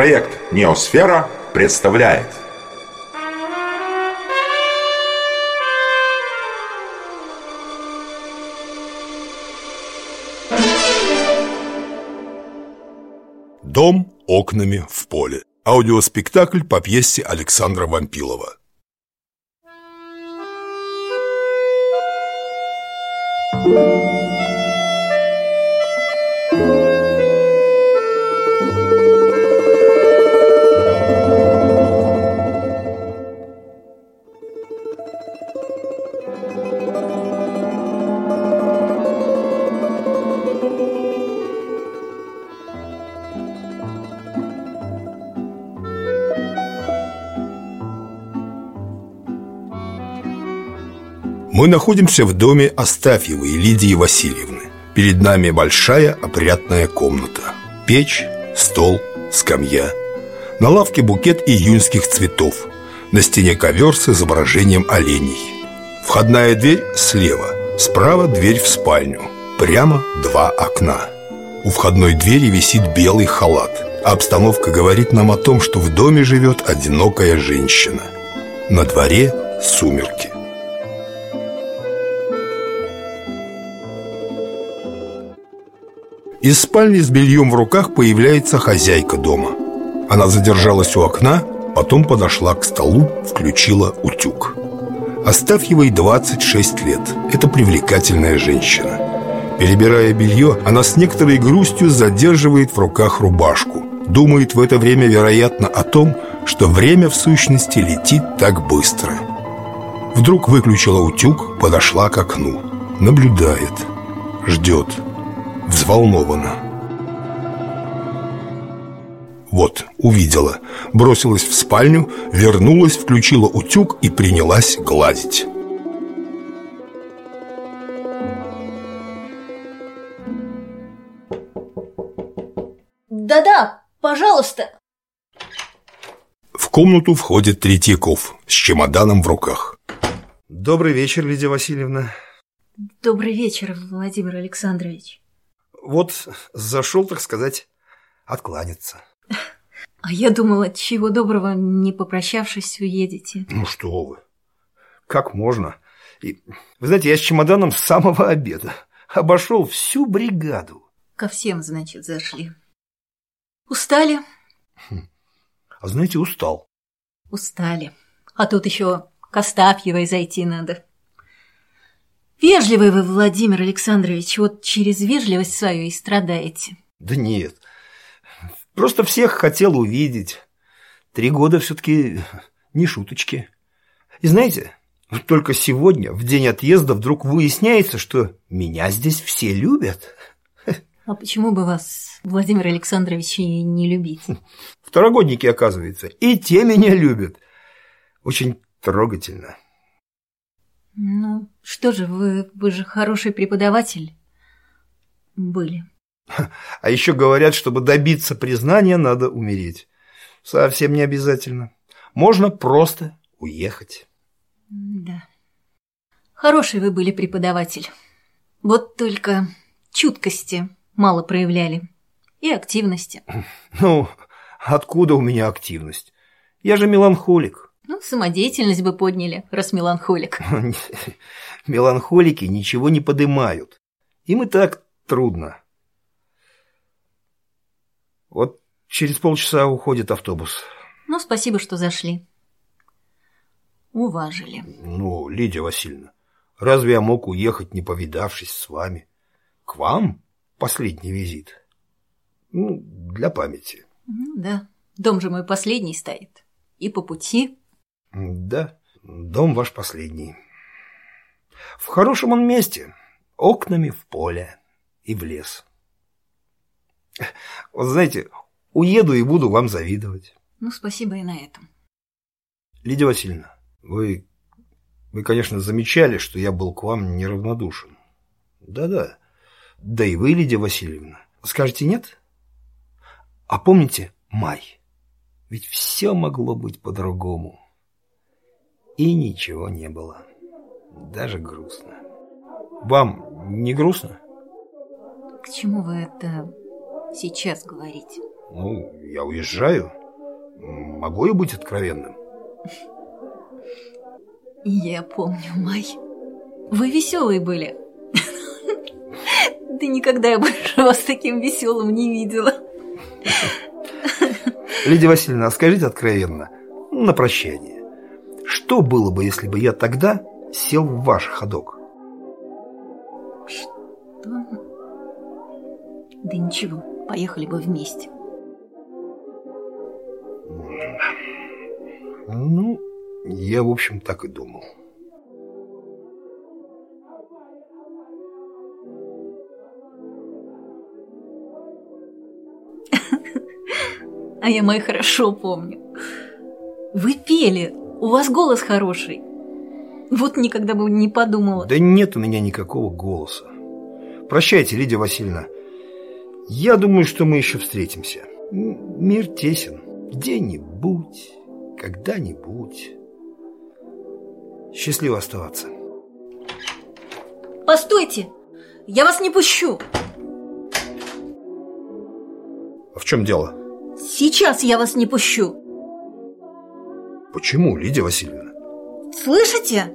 Проект «Неосфера» представляет Дом окнами в поле. Аудиоспектакль по пьесе Александра Вампилова. Мы находимся в доме Астафьевой Лидии Васильевны. Перед нами большая опрятная комната. Печь, стол, скамья. На лавке букет июньских цветов. На стене ковер с изображением оленей. Входная дверь слева. Справа дверь в спальню. Прямо два окна. У входной двери висит белый халат. Обстановка говорит нам о том, что в доме живет одинокая женщина. На дворе сумерки. Из спальни с бельем в руках появляется хозяйка дома. Она задержалась у окна, потом подошла к столу, включила утюг. Астафьевой 26 лет. Это привлекательная женщина. Перебирая белье, она с некоторой грустью задерживает в руках рубашку. Думает в это время, вероятно, о том, что время в сущности летит так быстро. Вдруг выключила утюг, подошла к окну. Наблюдает. Ждет взволнована. Вот, увидела. Бросилась в спальню, вернулась, включила утюг и принялась гладить. Да-да, пожалуйста. В комнату входит Третьяков с чемоданом в руках. Добрый вечер, Лидия Васильевна. Добрый вечер, Владимир Александрович. Вот зашел, так сказать, откланяться. А я думала, чего доброго, не попрощавшись, уедете. Ну что вы, как можно? И, вы знаете, я с чемоданом с самого обеда обошел всю бригаду. Ко всем, значит, зашли. Устали? А знаете, устал. Устали. А тут еще к Остафьевой зайти надо. Вежливый вы, Владимир Александрович, вот через вежливость свою и страдаете. Да нет, просто всех хотел увидеть. Три года все-таки не шуточки. И знаете, вот только сегодня, в день отъезда, вдруг выясняется, что меня здесь все любят. А почему бы вас, Владимир Александрович, и не любить? Второгодники, оказывается, и те меня любят. Очень трогательно. Ну, что же, вы, вы же хороший преподаватель были. А еще говорят, чтобы добиться признания, надо умереть. Совсем не обязательно. Можно просто уехать. Да. Хороший вы были преподаватель. Вот только чуткости мало проявляли. И активности. Ну, откуда у меня активность? Я же меланхолик. Ну, самодеятельность бы подняли, раз меланхолик. Меланхолики ничего не подымают. Им и так трудно. Вот через полчаса уходит автобус. Ну, спасибо, что зашли. Уважили. Ну, Лидия Васильевна, разве я мог уехать, не повидавшись с вами? К вам последний визит? Ну, для памяти. Ну, да, дом же мой последний стоит. И по пути да, дом ваш последний. В хорошем он месте, окнами в поле и в лес. Вот знаете, уеду и буду вам завидовать. Ну, спасибо и на этом. Лидия Васильевна, вы, вы, конечно, замечали, что я был к вам неравнодушен. Да-да. Да и вы, Лидия Васильевна. Скажете нет? А помните май? Ведь все могло быть по-другому. И ничего не было. Даже грустно. Вам не грустно? К чему вы это сейчас говорите? Ну, я уезжаю. Могу я быть откровенным? Я помню, Май. Вы веселые были. Да никогда я больше вас таким веселым не видела. Лидия Васильевна, а скажите откровенно, на прощание, что было бы, если бы я тогда сел в ваш ходок? Что? Да ничего, поехали бы вместе. Ну, я, в общем, так и думал. А я мой хорошо помню. Вы пели, у вас голос хороший. Вот никогда бы не подумала. Да нет у меня никакого голоса. Прощайте, Лидия Васильевна. Я думаю, что мы еще встретимся. Мир тесен. Где-нибудь, когда-нибудь. Счастливо оставаться. Постойте! Я вас не пущу! А в чем дело? Сейчас я вас не пущу. Почему, Лидия Васильевна? Слышите?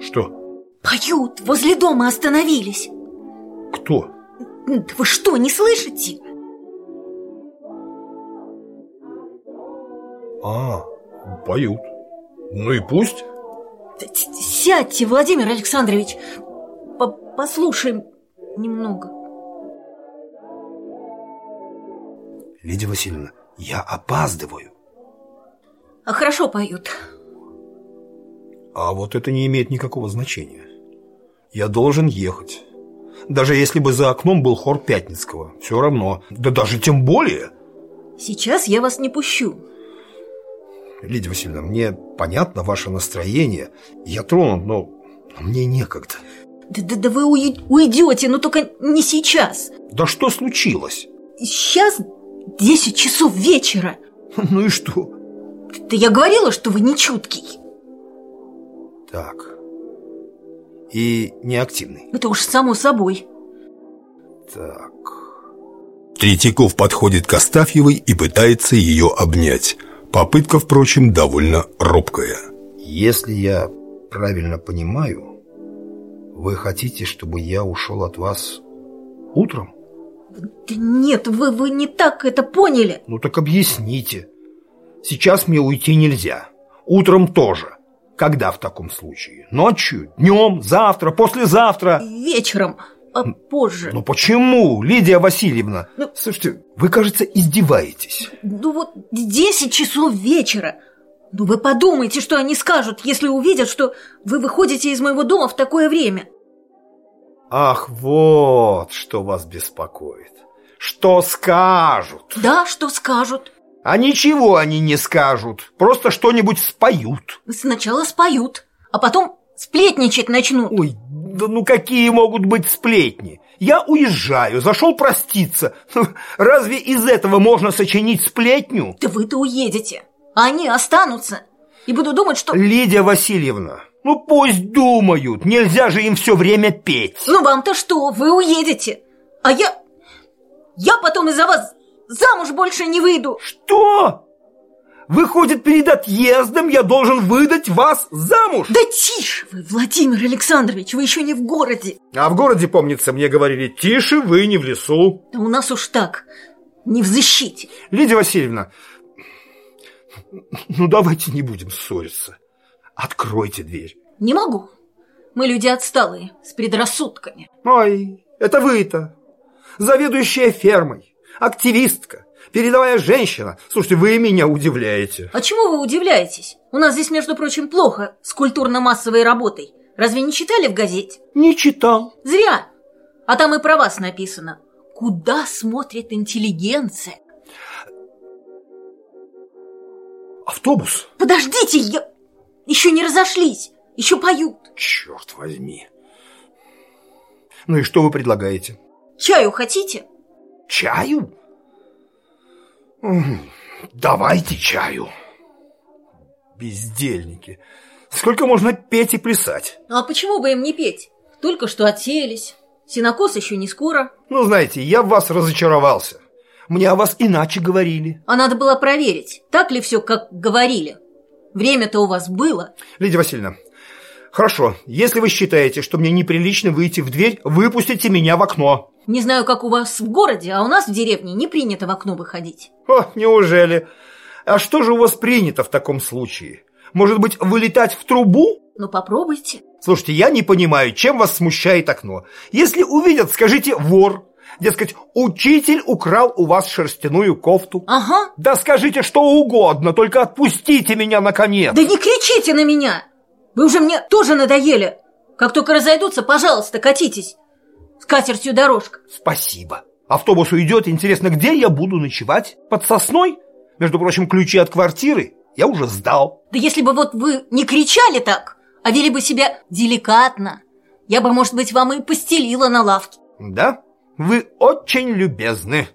Что? Поют, возле дома остановились. Кто? Да вы что, не слышите? А, поют. Ну и пусть. Сядьте, Владимир Александрович. По Послушаем немного. Лидия Васильевна, я опаздываю. А хорошо поют. А вот это не имеет никакого значения. Я должен ехать. Даже если бы за окном был хор Пятницкого. Все равно. Да даже тем более. Сейчас я вас не пущу. Лидия Васильевна, мне понятно ваше настроение. Я тронут, но мне некогда. Да, да, да вы уйдете, но только не сейчас. Да что случилось? Сейчас 10 часов вечера. Ну и что? Да я говорила, что вы не чуткий. Так. И неактивный. Это уж само собой. Так. Третьяков подходит к Астафьевой и пытается ее обнять. Попытка, впрочем, довольно робкая. Если я правильно понимаю, вы хотите, чтобы я ушел от вас утром? Да нет, вы, вы не так это поняли. Ну так объясните. Сейчас мне уйти нельзя. Утром тоже. Когда в таком случае? Ночью? Днем? Завтра? Послезавтра? Вечером. А позже. Ну почему, Лидия Васильевна? Ну, Слушайте, вы, кажется, издеваетесь. Ну вот 10 часов вечера. Ну вы подумайте, что они скажут, если увидят, что вы выходите из моего дома в такое время. Ах, вот что вас беспокоит. Что скажут? Да, что скажут. А ничего они не скажут, просто что-нибудь споют. Сначала споют, а потом сплетничать начнут. Ой, да ну какие могут быть сплетни? Я уезжаю, зашел проститься. Разве из этого можно сочинить сплетню? Да вы-то уедете, а они останутся. И буду думать, что... Лидия Васильевна, ну пусть думают, нельзя же им все время петь. Ну вам-то что, вы уедете, а я... Я потом из-за вас замуж больше не выйду. Что? Выходит, перед отъездом я должен выдать вас замуж? Да тише вы, Владимир Александрович, вы еще не в городе. А в городе, помнится, мне говорили, тише вы не в лесу. Да у нас уж так, не в защите. Лидия Васильевна, ну давайте не будем ссориться. Откройте дверь. Не могу. Мы люди отсталые, с предрассудками. Ой, это вы-то. Заведующая фермой, активистка, передовая женщина. Слушайте, вы меня удивляете. А чему вы удивляетесь? У нас здесь, между прочим, плохо с культурно-массовой работой. Разве не читали в газете? Не читал. Зря. А там и про вас написано. Куда смотрит интеллигенция? Автобус? Подождите, я... Еще не разошлись. Еще поют. Черт возьми. Ну и что вы предлагаете? Чаю хотите? Чаю? Давайте чаю. Бездельники. Сколько можно петь и плясать? А почему бы им не петь? Только что отсеялись. Синокос еще не скоро. Ну, знаете, я в вас разочаровался. Мне о вас иначе говорили. А надо было проверить, так ли все, как говорили. Время-то у вас было. Лидия Васильевна, хорошо, если вы считаете, что мне неприлично выйти в дверь, выпустите меня в окно. Не знаю, как у вас в городе, а у нас в деревне не принято в окно выходить. О, неужели? А что же у вас принято в таком случае? Может быть, вылетать в трубу? Ну, попробуйте. Слушайте, я не понимаю, чем вас смущает окно. Если увидят, скажите «вор». Дескать, учитель украл у вас шерстяную кофту. Ага. Да скажите что угодно, только отпустите меня наконец. Да не кричите на меня! Вы уже мне тоже надоели. Как только разойдутся, пожалуйста, катитесь. С катертью дорожка. Спасибо. Автобус уйдет, интересно, где я буду ночевать? Под сосной? Между прочим, ключи от квартиры я уже сдал. Да если бы вот вы не кричали так, а вели бы себя деликатно, я бы, может быть, вам и постелила на лавке. Да? Вы очень любезны.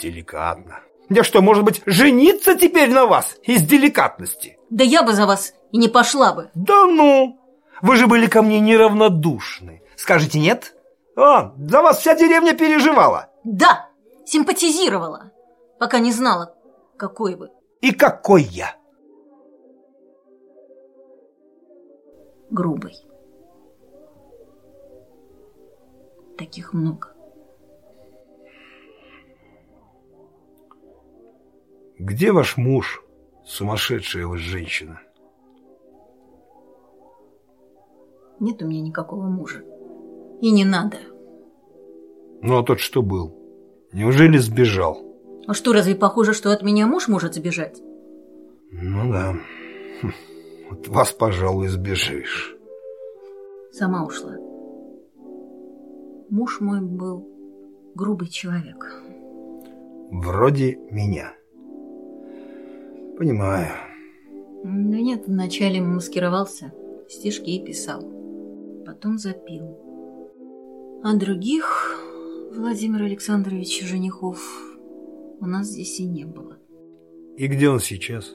Деликатно. Я что, может быть, жениться теперь на вас из деликатности? Да я бы за вас и не пошла бы. Да ну! Вы же были ко мне неравнодушны. Скажете нет? А, за вас вся деревня переживала. Да, симпатизировала, пока не знала, какой вы. И какой я? Грубый. Таких много. Где ваш муж, сумасшедшая вы женщина? Нет у меня никакого мужа. И не надо. Ну, а тот что был? Неужели сбежал? А что, разве похоже, что от меня муж может сбежать? Ну да. Хм, От вас, пожалуй, сбежишь. Сама ушла. Муж мой был грубый человек. Вроде меня. Понимаю. Да нет, вначале маскировался, стишки писал. Потом запил. А других, Владимир Александрович женихов, у нас здесь и не было. И где он сейчас?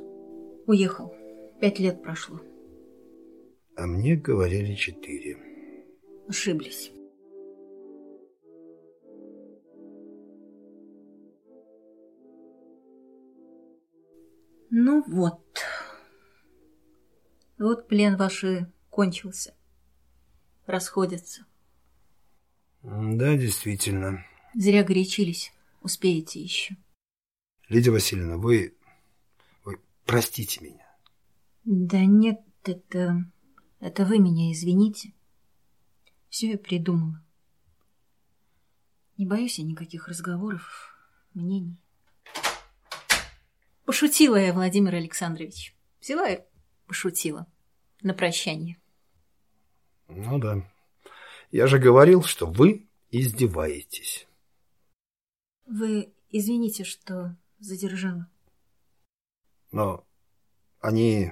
Уехал. Пять лет прошло. А мне говорили четыре. Ошиблись. Ну вот. Вот плен ваш и кончился. Расходятся. Да, действительно. Зря горячились. Успеете еще. Лидия Васильевна, вы... Вы простите меня. Да нет, это... Это вы меня извините. Все я придумала. Не боюсь я никаких разговоров, мнений. Пошутила я, Владимир Александрович. Взяла и пошутила. На прощание. Ну да. Я же говорил, что вы издеваетесь. Вы извините, что задержала. Но они...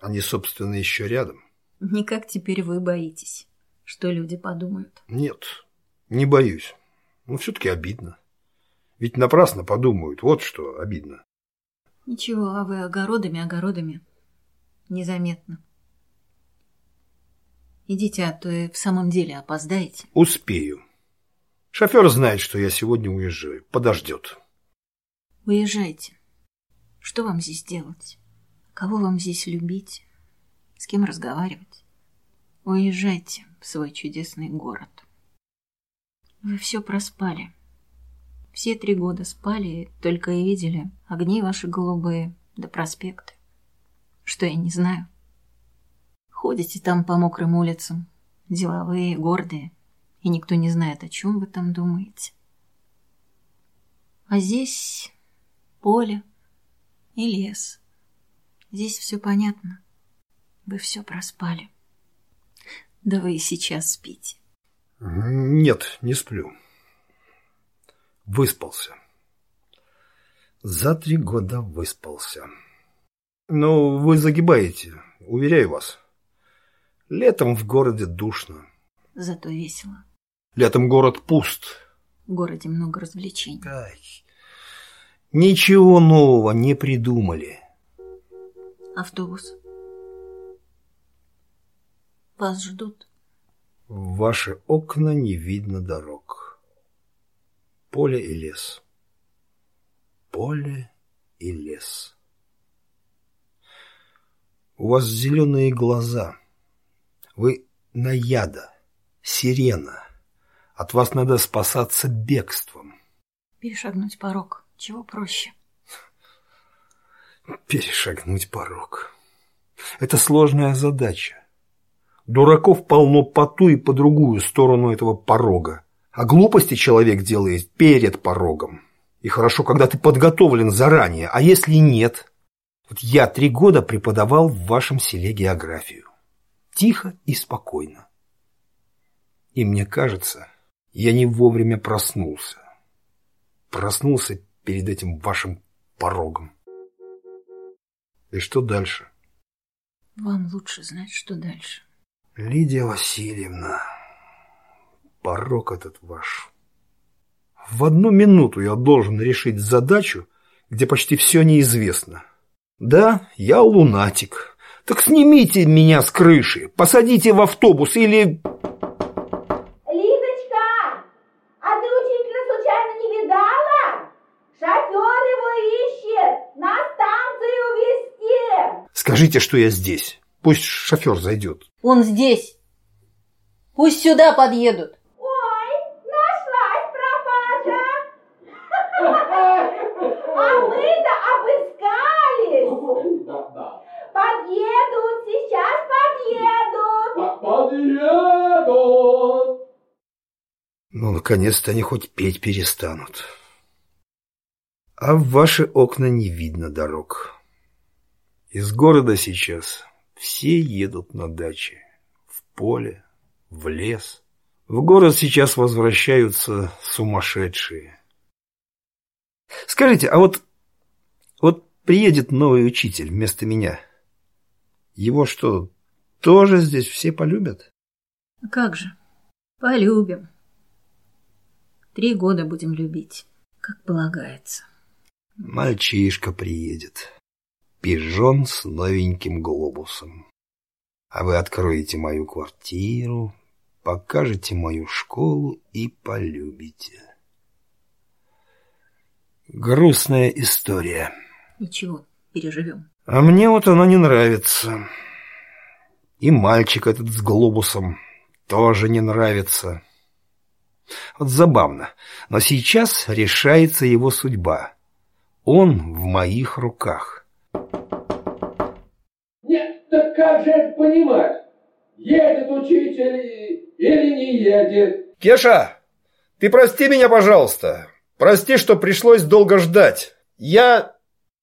Они, собственно, еще рядом. Никак теперь вы боитесь, что люди подумают. Нет, не боюсь. Но все-таки обидно. Ведь напрасно подумают. Вот что обидно. Ничего, а вы огородами, огородами. Незаметно. Идите, а то и в самом деле опоздаете. Успею. Шофер знает, что я сегодня уезжаю. Подождет. Уезжайте. Что вам здесь делать? Кого вам здесь любить? С кем разговаривать? Уезжайте в свой чудесный город. Вы все проспали. Все три года спали, только и видели огни ваши голубые, да проспекты. Что я не знаю. Ходите там по мокрым улицам, деловые, гордые, и никто не знает, о чем вы там думаете. А здесь поле и лес. Здесь все понятно. Вы все проспали. Да вы и сейчас спите. Нет, не сплю. Выспался. За три года выспался. Но вы загибаете, уверяю вас. Летом в городе душно. Зато весело. Летом город пуст. В городе много развлечений. Ай, ничего нового не придумали. Автобус. Вас ждут. В ваши окна не видно дорог. Поле и лес. Поле и лес. У вас зеленые глаза. Вы наяда, сирена. От вас надо спасаться бегством. Перешагнуть порог. Чего проще? Перешагнуть порог. Это сложная задача. Дураков полно по ту и по другую сторону этого порога. А глупости человек делает перед порогом. И хорошо, когда ты подготовлен заранее, а если нет? Вот я три года преподавал в вашем селе географию. Тихо и спокойно. И мне кажется, я не вовремя проснулся. Проснулся перед этим вашим порогом. И что дальше? Вам лучше знать, что дальше. Лидия Васильевна, порог этот ваш. В одну минуту я должен решить задачу, где почти все неизвестно. Да, я лунатик. Так снимите меня с крыши, посадите в автобус или... Лидочка, а ты учителя случайно не видала? Шофер его ищет, на станцию везти. Скажите, что я здесь. Пусть шофер зайдет. Он здесь. Пусть сюда подъедут. Ой, нашлась пропажа. А мы-то обыскались. Подъедут, сейчас подъедут. Подъедут! Ну, наконец-то они хоть петь перестанут. А в ваши окна не видно дорог. Из города сейчас все едут на дачи. В поле, в лес. В город сейчас возвращаются сумасшедшие. Скажите, а вот, вот приедет новый учитель вместо меня. Его что, тоже здесь все полюбят? А Как же? Полюбим. Три года будем любить, как полагается. Мальчишка приедет. Пижон с новеньким глобусом. А вы откроете мою квартиру, покажете мою школу и полюбите. Грустная история. Ничего, переживем. А мне вот она не нравится. И мальчик этот с глобусом тоже не нравится. Вот забавно, но сейчас решается его судьба. Он в моих руках. Нет, так как же это понимать? Едет учитель или не едет? Кеша, ты прости меня, пожалуйста. Прости, что пришлось долго ждать. Я...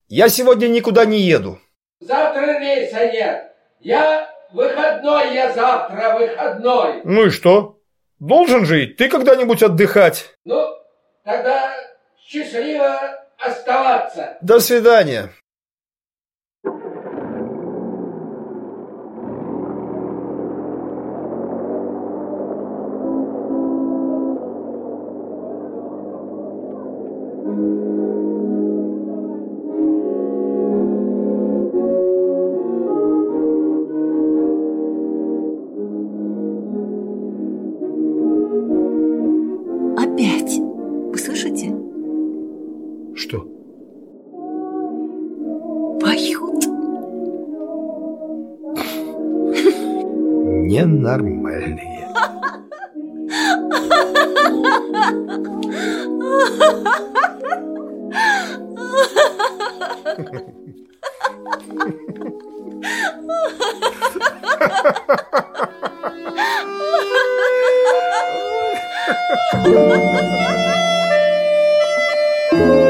я сегодня никуда не еду. Завтра рейса нет. Я выходной, я завтра выходной. Ну и что? Должен же и ты когда-нибудь отдыхать. Ну, тогда счастливо оставаться. До свидания. Thank you.